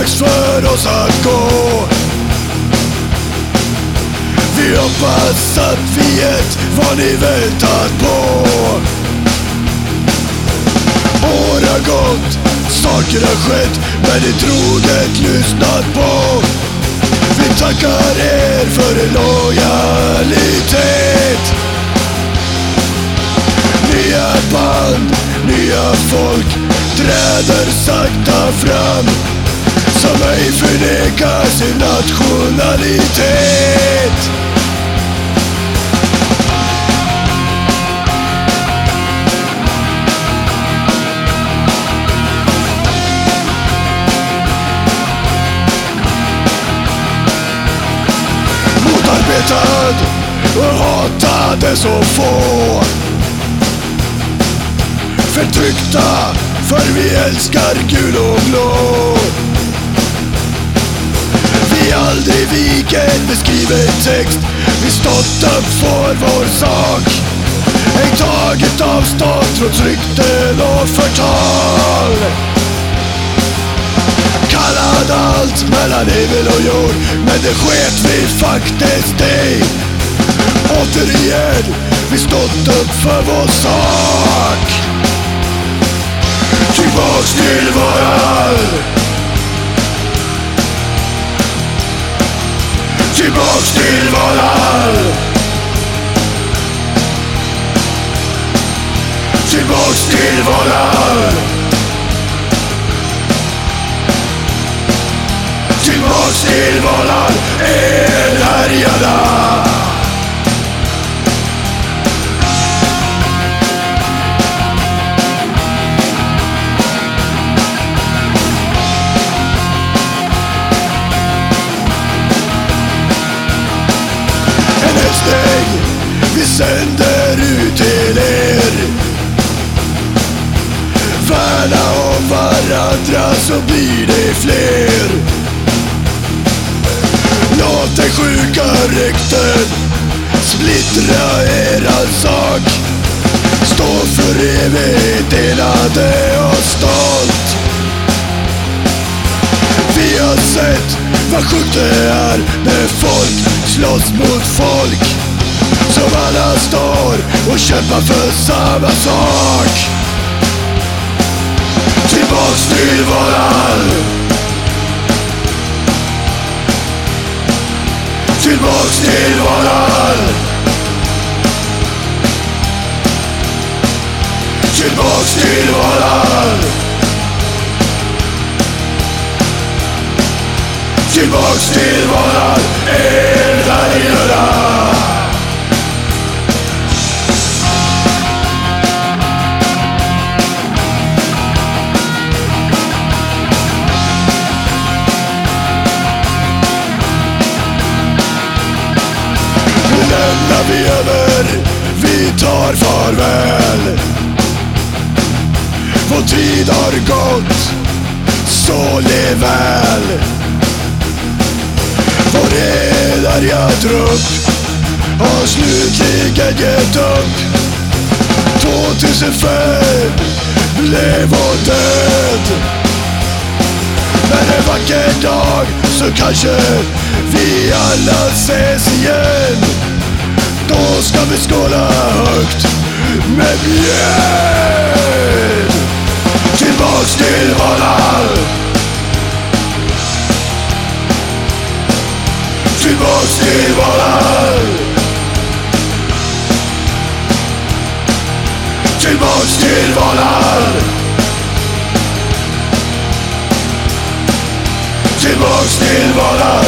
dags för oss att gå. Vi hoppas att vi vet vad ni väntat på. År har gått, saker har skett men ni troget lyssnat på. Vi tackar er för er lojalitet. Nya band, nya folk träder sakta fram mig förneka sin nationalitet. Motarbetad och hatade så få. Förtryckta för vi älskar gul och blå. Vi aldrig viker beskriven text. Vi stått upp för vår sak. Ej tagit avstånd trots rykten och förtal. Kallad allt mellan himmel och jord Men det sket vi faktiskt i. Återigen, vi stått upp för vår sak. Tillbaks till våran Tillbaks till Valhall. Tillbaks till Valhall. Tillbaks till våran elhärjada En sänder ut till er. Värna om varandra så blir det fler. Låt de sjuka rykten splittra eran sak. Stå för evigt delade och stolt. Vi har sett vad sjukt det är när folk slåss mot folk. Som alla står och kämpar för samma sak. Tillbaks till våran Tillbaks till våran Tillbaks till våran Tillbaks till våran elhärjada Nu vi över, vi tar farväl. Vår tid har gått, så lev väl Vår edarga trupp har slutligen gett upp. 2005 blev vår död. Men en vacker dag så kanske vi alla ses igen. Då ska vi skåla högt med björn Tillbaks till Valhall Tillbaks till Valhall Tillbaks till Valhall Tillbaks till våran